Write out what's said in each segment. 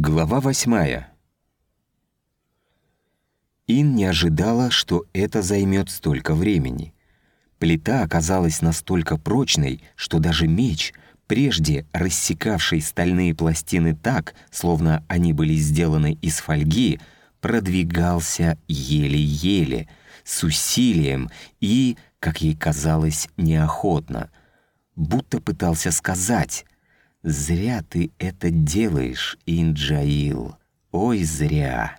Глава восьмая. Ин не ожидала, что это займет столько времени. Плита оказалась настолько прочной, что даже меч, прежде рассекавший стальные пластины так, словно они были сделаны из фольги, продвигался еле-еле, с усилием и, как ей казалось, неохотно, будто пытался сказать «Зря ты это делаешь, Инджаил, ой, зря!»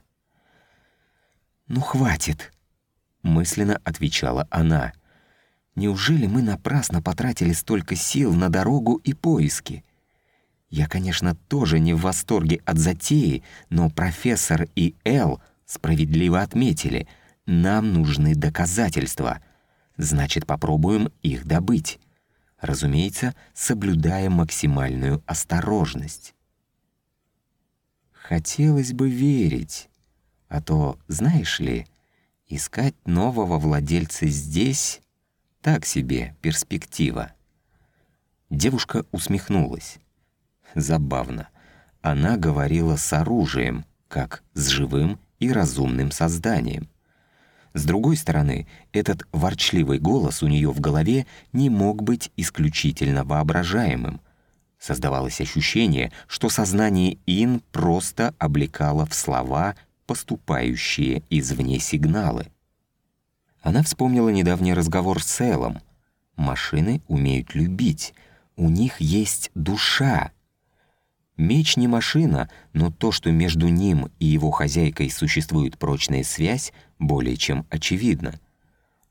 «Ну, хватит!» — мысленно отвечала она. «Неужели мы напрасно потратили столько сил на дорогу и поиски?» Я, конечно, тоже не в восторге от затеи, но профессор и Эл справедливо отметили, нам нужны доказательства. Значит, попробуем их добыть разумеется, соблюдая максимальную осторожность. Хотелось бы верить, а то, знаешь ли, искать нового владельца здесь — так себе перспектива. Девушка усмехнулась. Забавно. Она говорила с оружием, как с живым и разумным созданием. С другой стороны, этот ворчливый голос у нее в голове не мог быть исключительно воображаемым. Создавалось ощущение, что сознание Ин просто облекало в слова поступающие извне сигналы. Она вспомнила недавний разговор с Элом. Машины умеют любить, у них есть душа, Меч не машина, но то, что между ним и его хозяйкой существует прочная связь, более чем очевидно.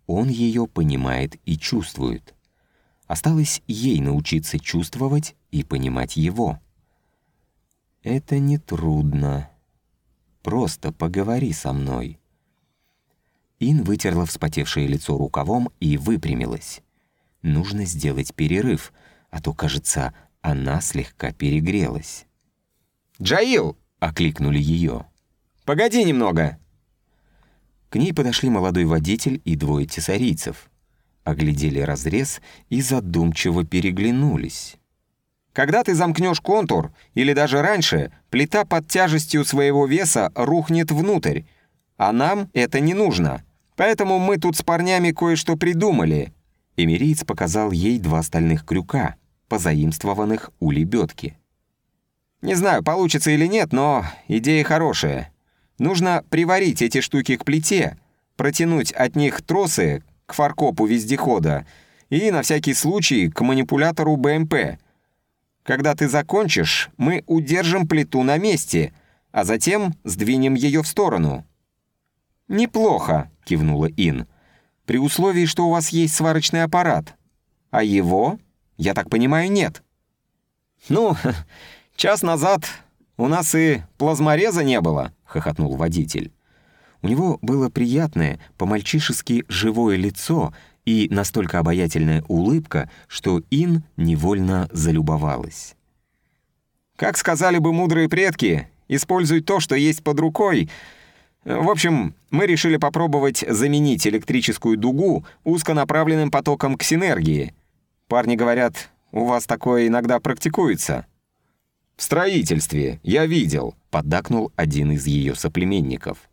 Он ее понимает и чувствует. Осталось ей научиться чувствовать и понимать его. «Это нетрудно. Просто поговори со мной». Ин вытерла вспотевшее лицо рукавом и выпрямилась. «Нужно сделать перерыв, а то, кажется, она слегка перегрелась. «Джаил!» — окликнули ее. «Погоди немного!» К ней подошли молодой водитель и двое тесарийцев. Оглядели разрез и задумчиво переглянулись. «Когда ты замкнешь контур, или даже раньше, плита под тяжестью своего веса рухнет внутрь, а нам это не нужно. Поэтому мы тут с парнями кое-что придумали». Эмириец показал ей два стальных крюка — позаимствованных у лебедки. «Не знаю, получится или нет, но идея хорошая. Нужно приварить эти штуки к плите, протянуть от них тросы к фаркопу вездехода и, на всякий случай, к манипулятору БМП. Когда ты закончишь, мы удержим плиту на месте, а затем сдвинем ее в сторону». «Неплохо», — кивнула Ин, «при условии, что у вас есть сварочный аппарат. А его я так понимаю, нет. Ну, час назад у нас и плазмореза не было, хохотнул водитель. У него было приятное, по-мальчишески живое лицо и настолько обаятельная улыбка, что Ин невольно залюбовалась. Как сказали бы мудрые предки, используй то, что есть под рукой. В общем, мы решили попробовать заменить электрическую дугу узконаправленным потоком к синергии — Парни говорят, у вас такое иногда практикуется». «В строительстве, я видел», — поддакнул один из ее соплеменников.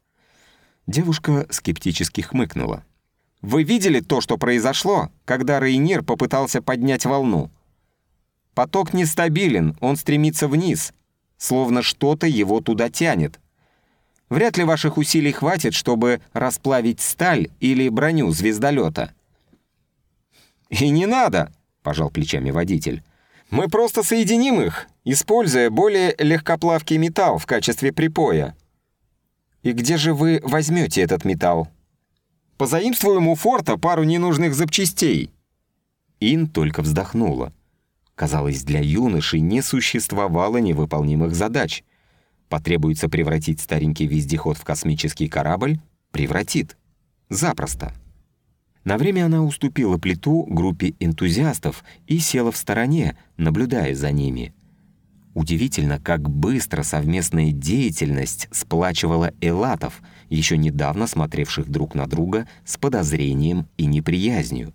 Девушка скептически хмыкнула. «Вы видели то, что произошло, когда Рейнир попытался поднять волну? Поток нестабилен, он стремится вниз, словно что-то его туда тянет. Вряд ли ваших усилий хватит, чтобы расплавить сталь или броню звездолета». «И не надо!» Пожал плечами водитель. «Мы просто соединим их, используя более легкоплавкий металл в качестве припоя». «И где же вы возьмете этот металл?» «Позаимствуем у форта пару ненужных запчастей». Ин только вздохнула. Казалось, для юноши не существовало невыполнимых задач. Потребуется превратить старенький вездеход в космический корабль — превратит. Запросто. На время она уступила плиту группе энтузиастов и села в стороне, наблюдая за ними. Удивительно, как быстро совместная деятельность сплачивала элатов, еще недавно смотревших друг на друга с подозрением и неприязнью.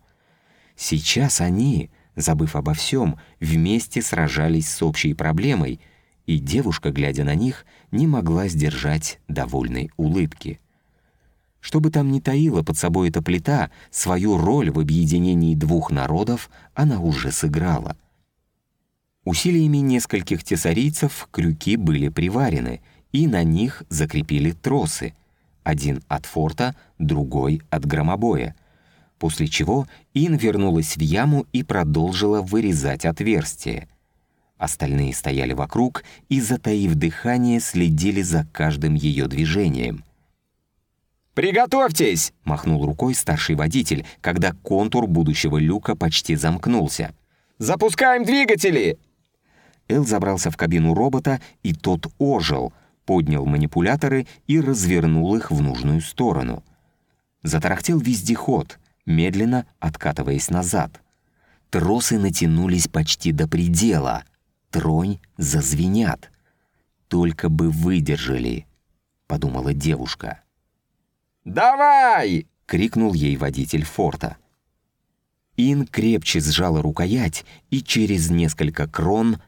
Сейчас они, забыв обо всем, вместе сражались с общей проблемой, и девушка, глядя на них, не могла сдержать довольной улыбки. Что бы там ни таила под собой эта плита, свою роль в объединении двух народов она уже сыграла. Усилиями нескольких тесарийцев крюки были приварены, и на них закрепили тросы, один от форта, другой от громобоя, после чего Ин вернулась в яму и продолжила вырезать отверстие. Остальные стояли вокруг и, затаив дыхание, следили за каждым ее движением. «Приготовьтесь!» — махнул рукой старший водитель, когда контур будущего люка почти замкнулся. «Запускаем двигатели!» Эл забрался в кабину робота, и тот ожил, поднял манипуляторы и развернул их в нужную сторону. Затарахтел вездеход, медленно откатываясь назад. Тросы натянулись почти до предела. Тронь зазвенят. «Только бы выдержали», — подумала девушка. «Давай!» — крикнул ей водитель форта. Ин крепче сжала рукоять, и через несколько крон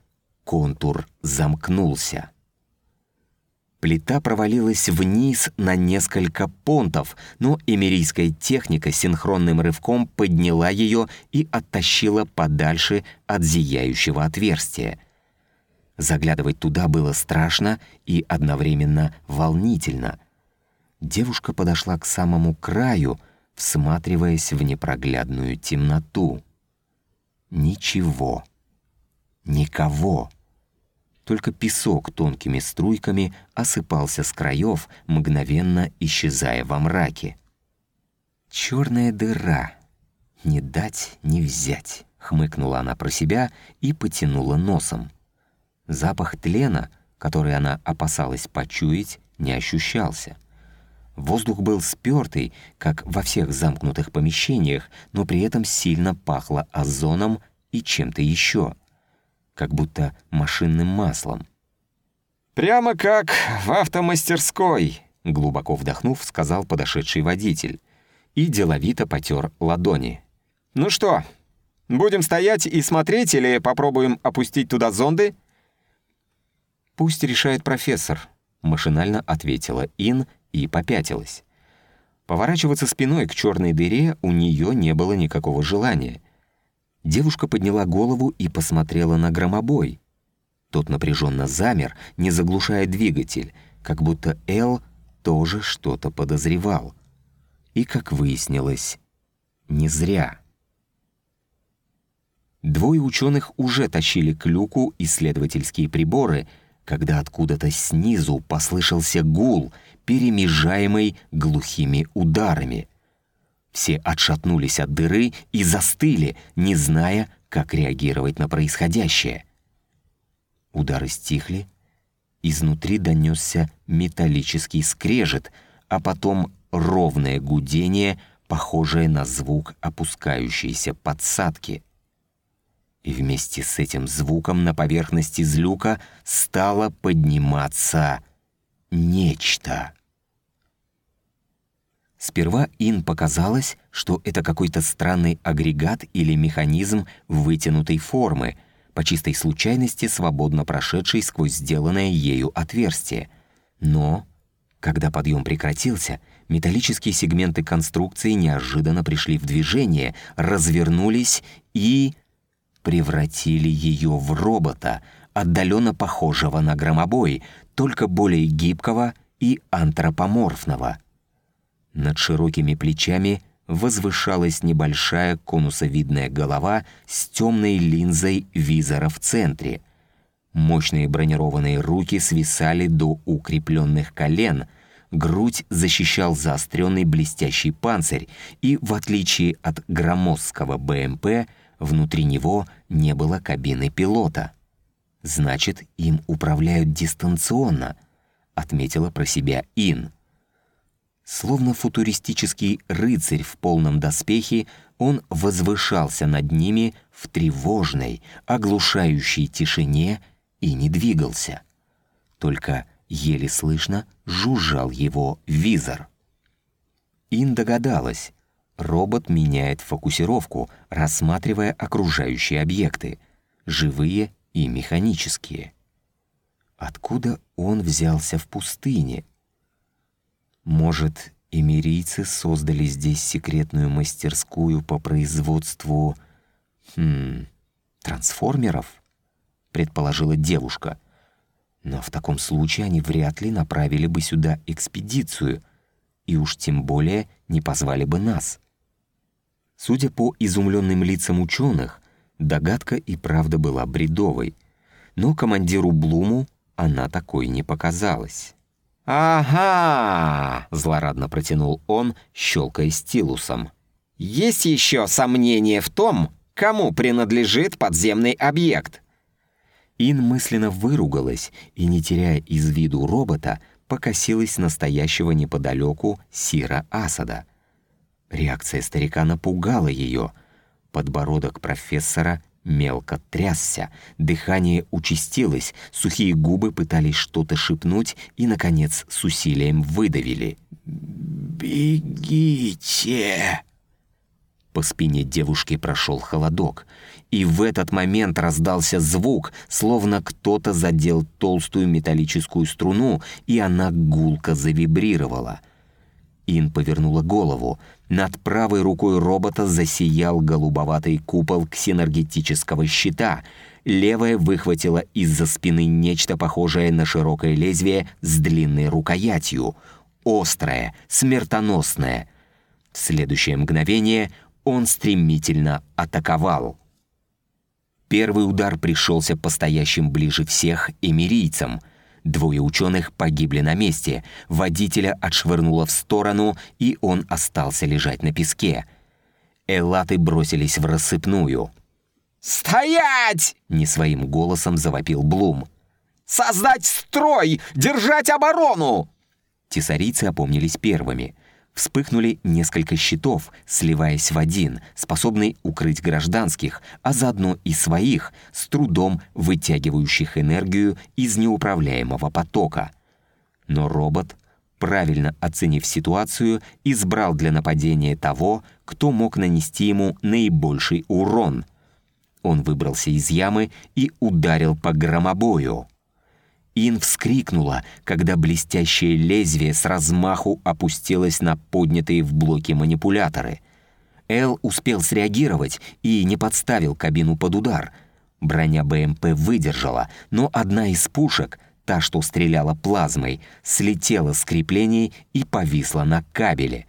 контур замкнулся. Плита провалилась вниз на несколько понтов, но эмирийская техника синхронным рывком подняла ее и оттащила подальше от зияющего отверстия. Заглядывать туда было страшно и одновременно волнительно. Девушка подошла к самому краю, всматриваясь в непроглядную темноту. Ничего. Никого. Только песок тонкими струйками осыпался с краев, мгновенно исчезая во мраке. «Черная дыра. Не дать, не взять», — хмыкнула она про себя и потянула носом. Запах тлена, который она опасалась почуять, не ощущался. Воздух был спёртый, как во всех замкнутых помещениях, но при этом сильно пахло озоном и чем-то еще — как будто машинным маслом. «Прямо как в автомастерской», — глубоко вдохнув, сказал подошедший водитель. И деловито потер ладони. «Ну что, будем стоять и смотреть или попробуем опустить туда зонды?» «Пусть решает профессор», — машинально ответила Ин и попятилась. Поворачиваться спиной к черной дыре у нее не было никакого желания — Девушка подняла голову и посмотрела на громобой. Тот напряженно замер, не заглушая двигатель, как будто Эл тоже что-то подозревал. И, как выяснилось, не зря. Двое ученых уже тащили к люку исследовательские приборы, когда откуда-то снизу послышался гул, перемежаемый глухими ударами — все отшатнулись от дыры и застыли, не зная, как реагировать на происходящее. Удары стихли, изнутри донесся металлический скрежет, а потом ровное гудение, похожее на звук опускающейся подсадки. И вместе с этим звуком на поверхности злюка стало подниматься нечто. Сперва Ин показалось, что это какой-то странный агрегат или механизм вытянутой формы, по чистой случайности свободно прошедший сквозь сделанное ею отверстие. Но, когда подъем прекратился, металлические сегменты конструкции неожиданно пришли в движение, развернулись и превратили ее в робота, отдаленно похожего на громобой, только более гибкого и антропоморфного — над широкими плечами возвышалась небольшая конусовидная голова с темной линзой визора в центре. Мощные бронированные руки свисали до укрепленных колен, грудь защищал заостренный блестящий панцирь, и, в отличие от громоздкого БМП, внутри него не было кабины пилота. «Значит, им управляют дистанционно», — отметила про себя Ин. Словно футуристический рыцарь в полном доспехе, он возвышался над ними в тревожной, оглушающей тишине и не двигался. Только еле слышно жужжал его визор. Ин догадалась. Робот меняет фокусировку, рассматривая окружающие объекты, живые и механические. Откуда он взялся в пустыне? Может, эмирийцы создали здесь секретную мастерскую по производству... Хм... трансформеров? Предположила девушка. Но в таком случае они вряд ли направили бы сюда экспедицию, и уж тем более не позвали бы нас. Судя по изумленным лицам ученых, догадка и правда была бредовой, но командиру Блуму она такой не показалась. «Ага!» — злорадно протянул он, щелкая стилусом. «Есть еще сомнение в том, кому принадлежит подземный объект?» Ин мысленно выругалась и, не теряя из виду робота, покосилась настоящего неподалеку Сира Асада. Реакция старика напугала ее. Подбородок профессора мелко трясся, дыхание участилось, сухие губы пытались что-то шепнуть и, наконец, с усилием выдавили. «Бегите!» По спине девушки прошел холодок, и в этот момент раздался звук, словно кто-то задел толстую металлическую струну, и она гулко завибрировала — Ин повернула голову. Над правой рукой робота засиял голубоватый купол ксенергетического щита. Левая выхватила из-за спины нечто похожее на широкое лезвие с длинной рукоятью. Острое, смертоносное. В следующее мгновение он стремительно атаковал. Первый удар пришелся по стоящим ближе всех эмирийцам — Двое ученых погибли на месте, водителя отшвырнуло в сторону, и он остался лежать на песке. Эллаты бросились в рассыпную. «Стоять!» — не своим голосом завопил Блум. «Создать строй! Держать оборону!» Тесарийцы опомнились первыми — Вспыхнули несколько щитов, сливаясь в один, способный укрыть гражданских, а заодно и своих, с трудом вытягивающих энергию из неуправляемого потока. Но робот, правильно оценив ситуацию, избрал для нападения того, кто мог нанести ему наибольший урон. Он выбрался из ямы и ударил по громобою. Ин вскрикнула, когда блестящее лезвие с размаху опустилось на поднятые в блоке манипуляторы. Эл успел среагировать и не подставил кабину под удар. Броня БМП выдержала, но одна из пушек, та, что стреляла плазмой, слетела с креплений и повисла на кабеле.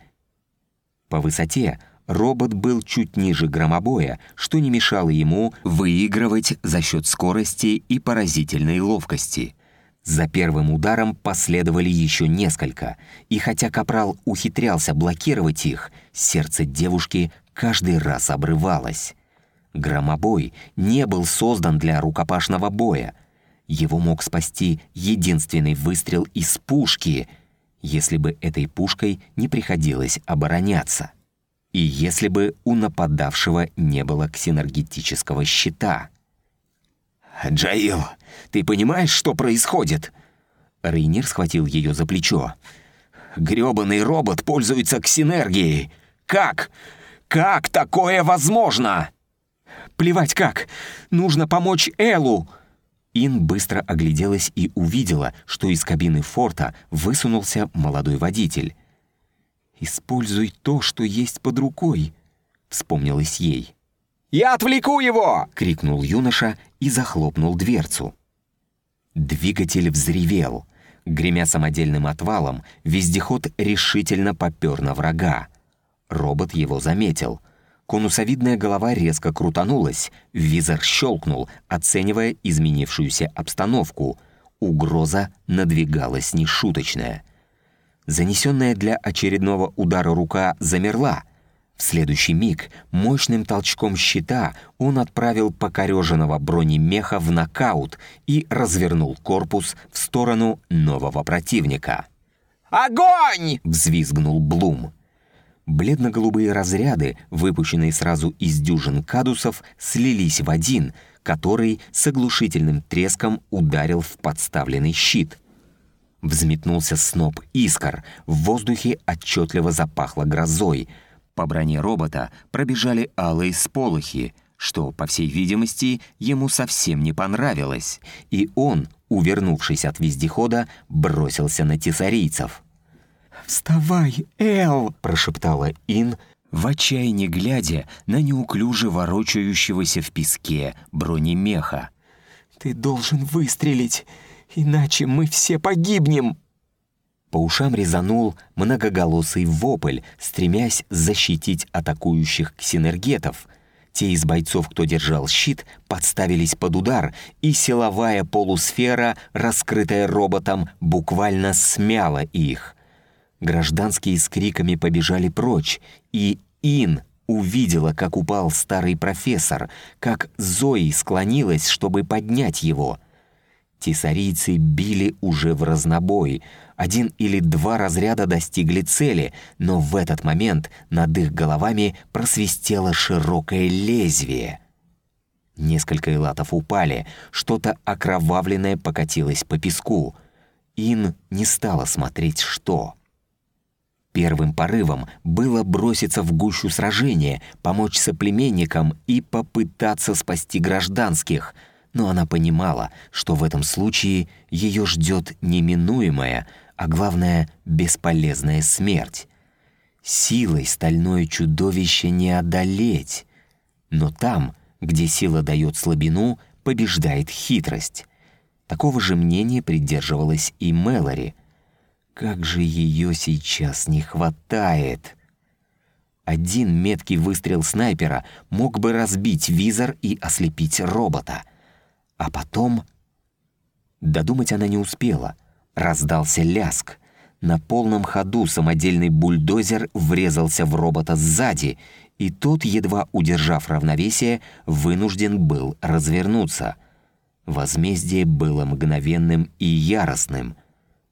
По высоте робот был чуть ниже громобоя, что не мешало ему выигрывать за счет скорости и поразительной ловкости — за первым ударом последовали еще несколько, и хотя Капрал ухитрялся блокировать их, сердце девушки каждый раз обрывалось. Громобой не был создан для рукопашного боя. Его мог спасти единственный выстрел из пушки, если бы этой пушкой не приходилось обороняться. И если бы у нападавшего не было ксенергетического щита — «Джаил, ты понимаешь, что происходит?» Рейнир схватил ее за плечо. «Грёбаный робот пользуется ксинергией! Как? Как такое возможно?» «Плевать как! Нужно помочь Элу!» Ин быстро огляделась и увидела, что из кабины форта высунулся молодой водитель. «Используй то, что есть под рукой», — вспомнилось ей. «Я отвлеку его!» — крикнул юноша и захлопнул дверцу. Двигатель взревел. Гремя самодельным отвалом, вездеход решительно попер на врага. Робот его заметил. Конусовидная голова резко крутанулась, визор щелкнул, оценивая изменившуюся обстановку. Угроза надвигалась нешуточная. Занесенная для очередного удара рука замерла — в следующий миг мощным толчком щита он отправил покореженного бронемеха в нокаут и развернул корпус в сторону нового противника. «Огонь!» — взвизгнул Блум. Бледно-голубые разряды, выпущенные сразу из дюжин кадусов, слились в один, который с оглушительным треском ударил в подставленный щит. Взметнулся сноп искр, в воздухе отчетливо запахло грозой — по броне робота пробежали алые сполохи, что, по всей видимости, ему совсем не понравилось, и он, увернувшись от вездехода, бросился на тесарийцев. «Вставай, Эл!» — прошептала Ин, в отчаянии глядя на неуклюже ворочающегося в песке бронемеха. «Ты должен выстрелить, иначе мы все погибнем!» По ушам резанул многоголосый вопль, стремясь защитить атакующих ксинергетов. Те из бойцов, кто держал щит, подставились под удар, и силовая полусфера, раскрытая роботом, буквально смяла их. Гражданские с криками побежали прочь, и Ин увидела, как упал старый профессор, как Зои склонилась, чтобы поднять его. Тесарийцы били уже в разнобой — один или два разряда достигли цели, но в этот момент над их головами просвистело широкое лезвие. Несколько элатов упали, что-то окровавленное покатилось по песку. Ин не стала смотреть, что. Первым порывом было броситься в гущу сражения, помочь соплеменникам и попытаться спасти гражданских — но она понимала, что в этом случае ее ждет неминуемая, а главное — бесполезная смерть. Силой стальное чудовище не одолеть. Но там, где сила дает слабину, побеждает хитрость. Такого же мнения придерживалась и Мэлори. Как же ее сейчас не хватает! Один меткий выстрел снайпера мог бы разбить визор и ослепить робота. А потом... Додумать она не успела — Раздался ляск. На полном ходу самодельный бульдозер врезался в робота сзади, и тот, едва удержав равновесие, вынужден был развернуться. Возмездие было мгновенным и яростным.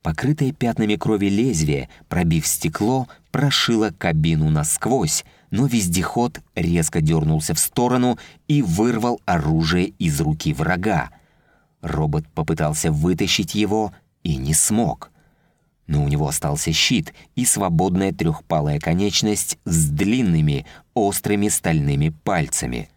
Покрытое пятнами крови лезвие, пробив стекло, прошило кабину насквозь, но вездеход резко дернулся в сторону и вырвал оружие из руки врага. Робот попытался вытащить его, и не смог. Но у него остался щит и свободная трехпалая конечность с длинными, острыми стальными пальцами.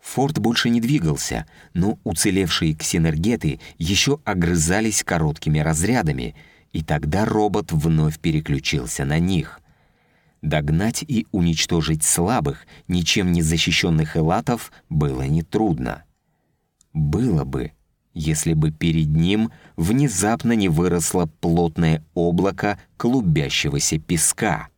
Форт больше не двигался, но уцелевшие ксенергеты еще огрызались короткими разрядами, и тогда робот вновь переключился на них. Догнать и уничтожить слабых, ничем не защищенных элатов было нетрудно. Было бы, если бы перед ним внезапно не выросло плотное облако клубящегося песка.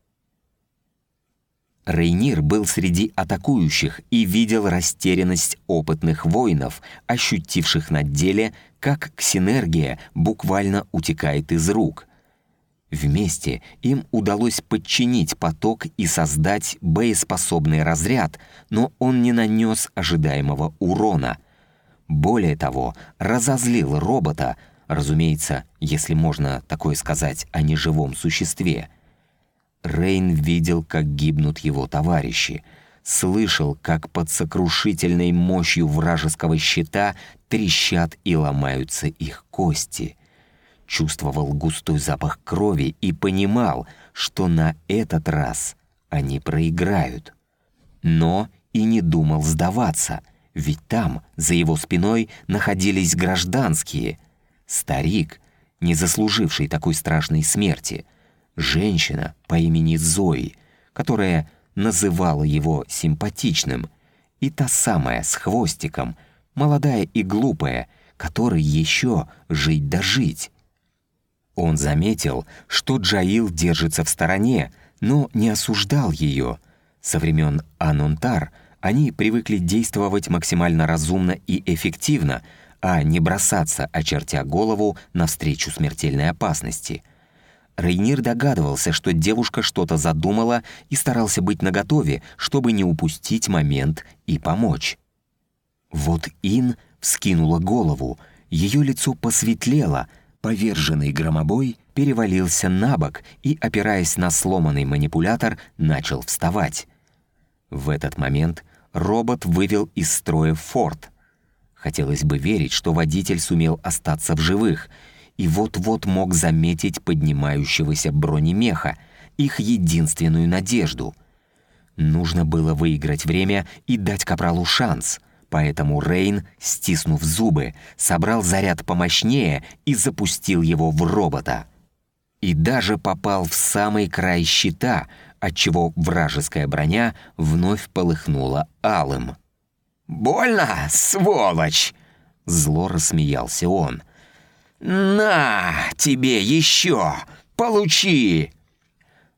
Рейнир был среди атакующих и видел растерянность опытных воинов, ощутивших на деле, как ксинергия буквально утекает из рук. Вместе им удалось подчинить поток и создать боеспособный разряд, но он не нанес ожидаемого урона — более того, разозлил робота, разумеется, если можно такое сказать о неживом существе. Рейн видел, как гибнут его товарищи, слышал, как под сокрушительной мощью вражеского щита трещат и ломаются их кости. Чувствовал густой запах крови и понимал, что на этот раз они проиграют. Но и не думал сдаваться — ведь там, за его спиной, находились гражданские. Старик, не заслуживший такой страшной смерти. Женщина по имени Зои, которая называла его симпатичным. И та самая с хвостиком, молодая и глупая, которой еще жить да жить. Он заметил, что Джаил держится в стороне, но не осуждал ее. Со времен Анунтар — они привыкли действовать максимально разумно и эффективно, а не бросаться, очертя голову, навстречу смертельной опасности. Рейнир догадывался, что девушка что-то задумала и старался быть наготове, чтобы не упустить момент и помочь. Вот Ин вскинула голову, ее лицо посветлело, поверженный громобой перевалился на бок и, опираясь на сломанный манипулятор, начал вставать. В этот момент робот вывел из строя форт. Хотелось бы верить, что водитель сумел остаться в живых и вот-вот мог заметить поднимающегося бронемеха, их единственную надежду. Нужно было выиграть время и дать Капралу шанс, Поэтому Рейн, стиснув зубы, собрал заряд помощнее и запустил его в робота. И даже попал в самый край щита, отчего вражеская броня вновь полыхнула алым. «Больно, сволочь!» — зло рассмеялся он. «На, тебе еще! Получи!»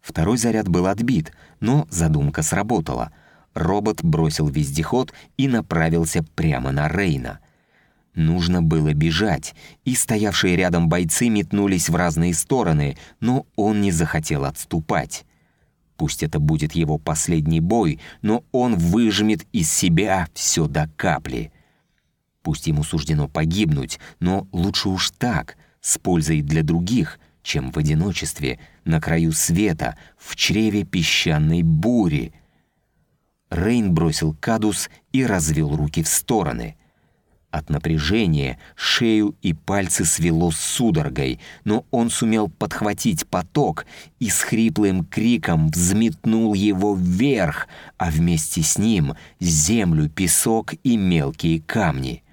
Второй заряд был отбит, но задумка сработала. Робот бросил вездеход и направился прямо на Рейна. Нужно было бежать, и стоявшие рядом бойцы метнулись в разные стороны, но он не захотел отступать. Пусть это будет его последний бой, но он выжмет из себя все до капли. Пусть ему суждено погибнуть, но лучше уж так, с пользой для других, чем в одиночестве, на краю света, в чреве песчаной бури. Рейн бросил кадус и развел руки в стороны — от напряжения шею и пальцы свело судорогой, но он сумел подхватить поток и с хриплым криком взметнул его вверх, а вместе с ним землю, песок и мелкие камни.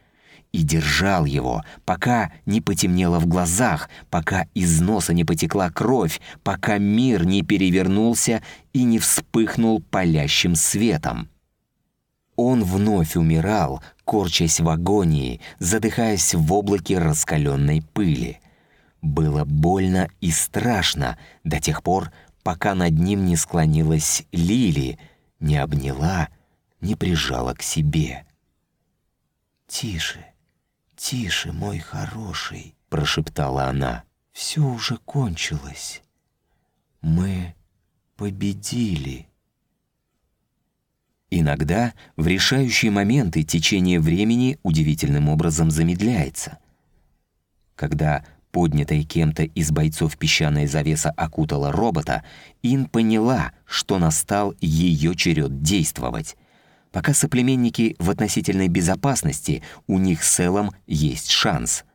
И держал его, пока не потемнело в глазах, пока из носа не потекла кровь, пока мир не перевернулся и не вспыхнул палящим светом. Он вновь умирал, корчась в агонии, задыхаясь в облаке раскаленной пыли. Было больно и страшно до тех пор, пока над ним не склонилась Лили, не обняла, не прижала к себе. «Тише, тише, мой хороший», — прошептала она. «Все уже кончилось. Мы победили». Иногда в решающие моменты течение времени удивительным образом замедляется. Когда поднятая кем-то из бойцов песчаная завеса окутала робота, Ин поняла, что настал ее черед действовать. Пока соплеменники в относительной безопасности, у них с Элом есть шанс.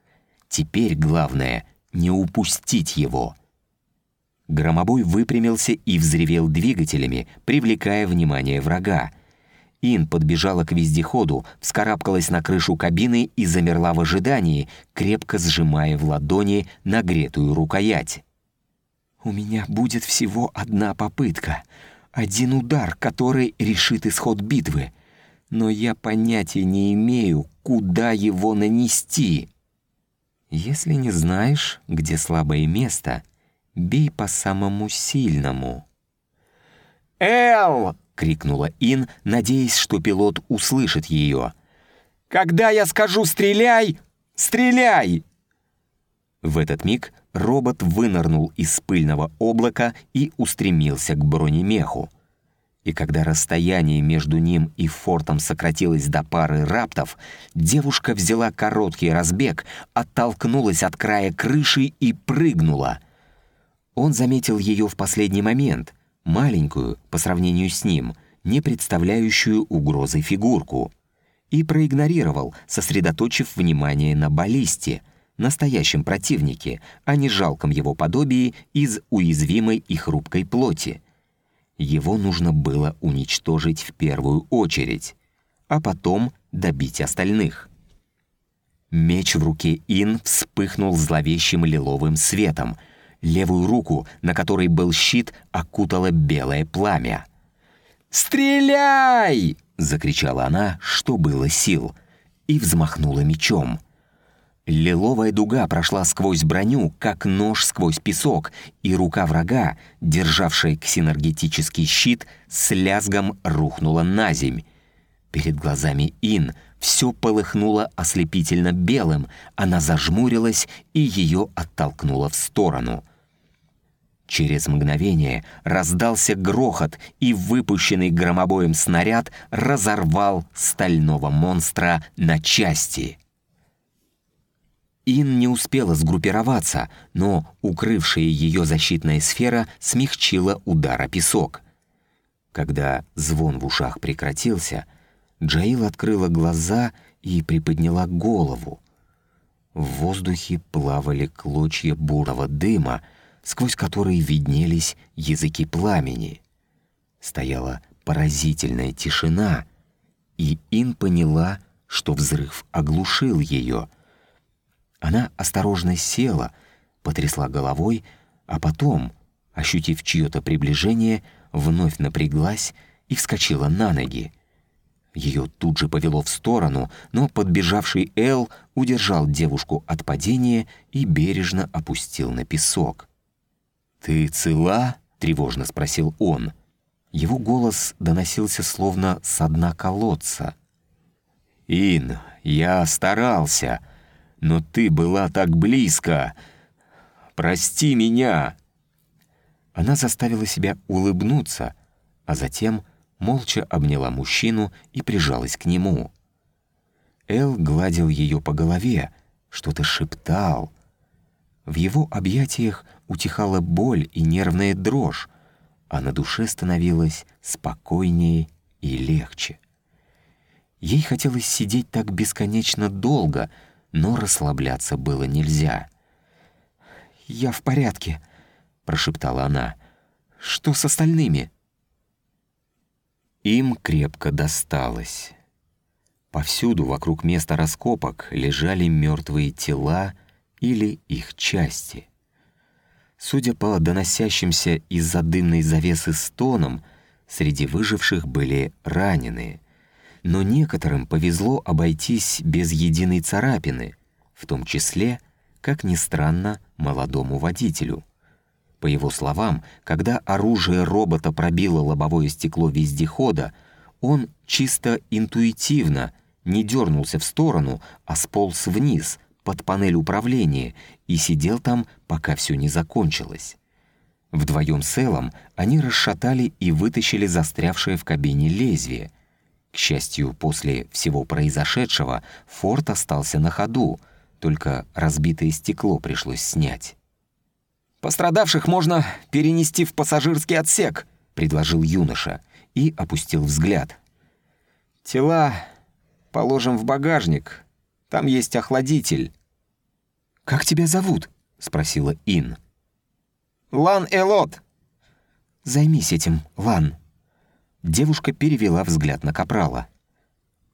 Теперь главное — не упустить его. Громобой выпрямился и взревел двигателями, привлекая внимание врага — Ин подбежала к вездеходу, вскарабкалась на крышу кабины и замерла в ожидании, крепко сжимая в ладони нагретую рукоять. «У меня будет всего одна попытка, один удар, который решит исход битвы, но я понятия не имею, куда его нанести. Если не знаешь, где слабое место, бей по самому сильному». «Эл!» — крикнула Ин, надеясь, что пилот услышит ее. «Когда я скажу «стреляй», стреляй!» В этот миг робот вынырнул из пыльного облака и устремился к бронемеху. И когда расстояние между ним и фортом сократилось до пары раптов, девушка взяла короткий разбег, оттолкнулась от края крыши и прыгнула. Он заметил ее в последний момент, маленькую по сравнению с ним, не представляющую угрозы фигурку, и проигнорировал, сосредоточив внимание на баллисте, настоящем противнике, а не жалком его подобии из уязвимой и хрупкой плоти. Его нужно было уничтожить в первую очередь, а потом добить остальных. Меч в руке Ин вспыхнул зловещим лиловым светом — Левую руку, на которой был щит, окутало белое пламя. «Стреляй!» — закричала она, что было сил, и взмахнула мечом. Лиловая дуга прошла сквозь броню, как нож сквозь песок, и рука врага, державшая ксинергетический щит, с лязгом рухнула на земь. Перед глазами Ин все полыхнуло ослепительно белым, она зажмурилась и ее оттолкнула в сторону — Через мгновение раздался грохот, и выпущенный громобоем снаряд разорвал стального монстра на части. Ин не успела сгруппироваться, но укрывшая ее защитная сфера смягчила удар о песок. Когда звон в ушах прекратился, Джаил открыла глаза и приподняла голову. В воздухе плавали клочья бурого дыма, сквозь которые виднелись языки пламени. Стояла поразительная тишина, и Ин поняла, что взрыв оглушил ее. Она осторожно села, потрясла головой, а потом, ощутив чье-то приближение, вновь напряглась и вскочила на ноги. Ее тут же повело в сторону, но подбежавший Эл удержал девушку от падения и бережно опустил на песок. «Ты цела?» — тревожно спросил он. Его голос доносился словно со дна колодца. «Ин, я старался, но ты была так близко. Прости меня!» Она заставила себя улыбнуться, а затем молча обняла мужчину и прижалась к нему. Эл гладил ее по голове, что-то шептал. В его объятиях утихала боль и нервная дрожь, а на душе становилось спокойнее и легче. Ей хотелось сидеть так бесконечно долго, но расслабляться было нельзя. «Я в порядке», — прошептала она. «Что с остальными?» Им крепко досталось. Повсюду вокруг места раскопок лежали мертвые тела или их части — Судя по доносящимся из-за дымной завесы стонам, среди выживших были раненые. Но некоторым повезло обойтись без единой царапины, в том числе, как ни странно, молодому водителю. По его словам, когда оружие робота пробило лобовое стекло вездехода, он чисто интуитивно не дернулся в сторону, а сполз вниз — под панель управления и сидел там, пока все не закончилось. Вдвоем с Эллом они расшатали и вытащили застрявшее в кабине лезвие. К счастью, после всего произошедшего Форд остался на ходу, только разбитое стекло пришлось снять. «Пострадавших можно перенести в пассажирский отсек», — предложил юноша и опустил взгляд. «Тела положим в багажник, там есть охладитель». «Как тебя зовут?» — спросила Ин. «Лан Элот». «Займись этим, Лан». Девушка перевела взгляд на Капрала.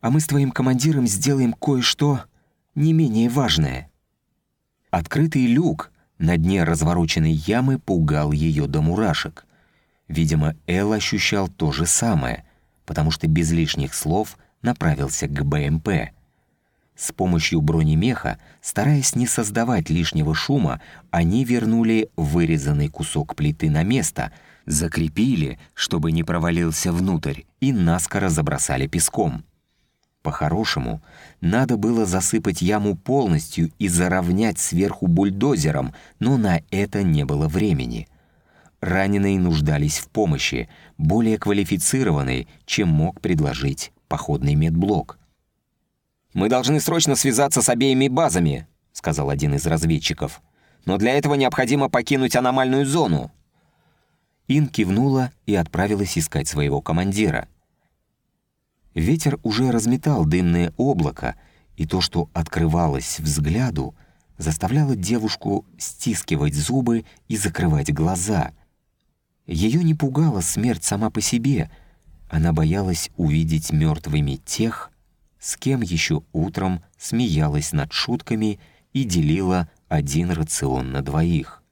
«А мы с твоим командиром сделаем кое-что не менее важное». Открытый люк на дне развороченной ямы пугал ее до мурашек. Видимо, Эл ощущал то же самое, потому что без лишних слов направился к БМП — с помощью бронемеха, стараясь не создавать лишнего шума, они вернули вырезанный кусок плиты на место, закрепили, чтобы не провалился внутрь, и наскоро забросали песком. По-хорошему, надо было засыпать яму полностью и заровнять сверху бульдозером, но на это не было времени. Раненые нуждались в помощи, более квалифицированной, чем мог предложить походный медблок. «Мы должны срочно связаться с обеими базами», — сказал один из разведчиков. «Но для этого необходимо покинуть аномальную зону». Ин кивнула и отправилась искать своего командира. Ветер уже разметал дымное облако, и то, что открывалось взгляду, заставляло девушку стискивать зубы и закрывать глаза. Ее не пугала смерть сама по себе, она боялась увидеть мертвыми тех, с кем еще утром смеялась над шутками и делила один рацион на двоих.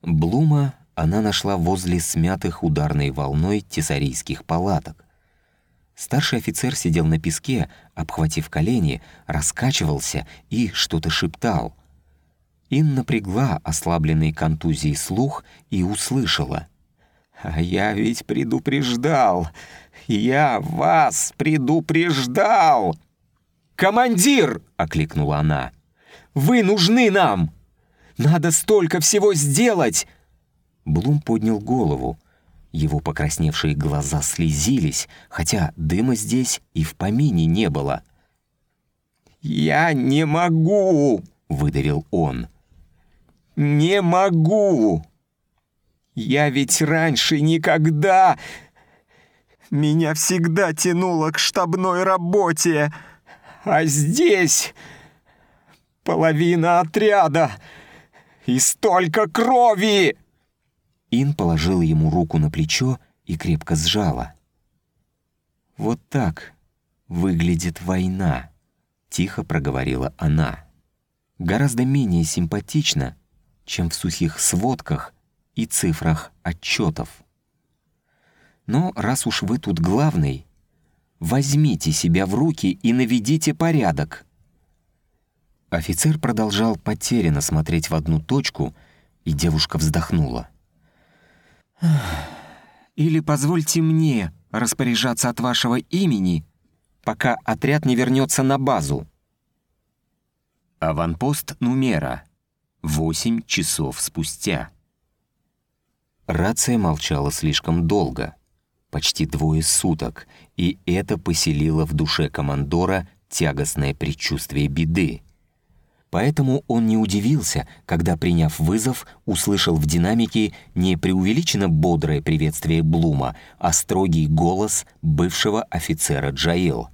Блума она нашла возле смятых ударной волной тесарийских палаток. Старший офицер сидел на песке, обхватив колени, раскачивался и что-то шептал. Ин напрягла ослабленный контузией слух и услышала. «А я ведь предупреждал! Я вас предупреждал!» «Командир!» — окликнула она. «Вы нужны нам! Надо столько всего сделать!» Блум поднял голову. Его покрасневшие глаза слезились, хотя дыма здесь и в помине не было. «Я не могу!» — выдавил он. «Не могу! Я ведь раньше никогда меня всегда тянуло к штабной работе. А здесь половина отряда и столько крови!» Ин положил ему руку на плечо и крепко сжала. «Вот так, выглядит война», — тихо проговорила она. «Гораздо менее симпатично, чем в сухих сводках и цифрах отчетов. Но раз уж вы тут главный, возьмите себя в руки и наведите порядок». Офицер продолжал потерянно смотреть в одну точку, и девушка вздохнула. «Или позвольте мне распоряжаться от вашего имени, пока отряд не вернется на базу». Аванпост Нумера. Восемь часов спустя. Рация молчала слишком долго, почти двое суток, и это поселило в душе командора тягостное предчувствие беды. Поэтому он не удивился, когда, приняв вызов, услышал в динамике не преувеличенно бодрое приветствие Блума, а строгий голос бывшего офицера Джаил.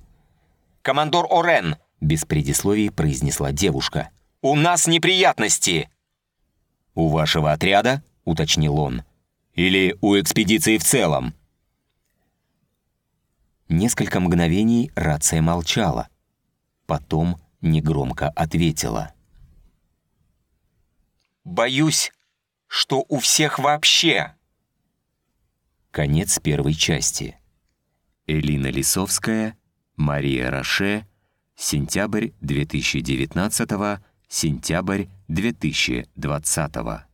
«Командор Орен!» — без предисловий произнесла девушка. «У нас неприятности!» «У вашего отряда?» — уточнил он. «Или у экспедиции в целом?» Несколько мгновений рация молчала. Потом негромко ответила. «Боюсь, что у всех вообще». Конец первой части. Элина Лисовская, Мария Роше, сентябрь 2019 сентябрь 2020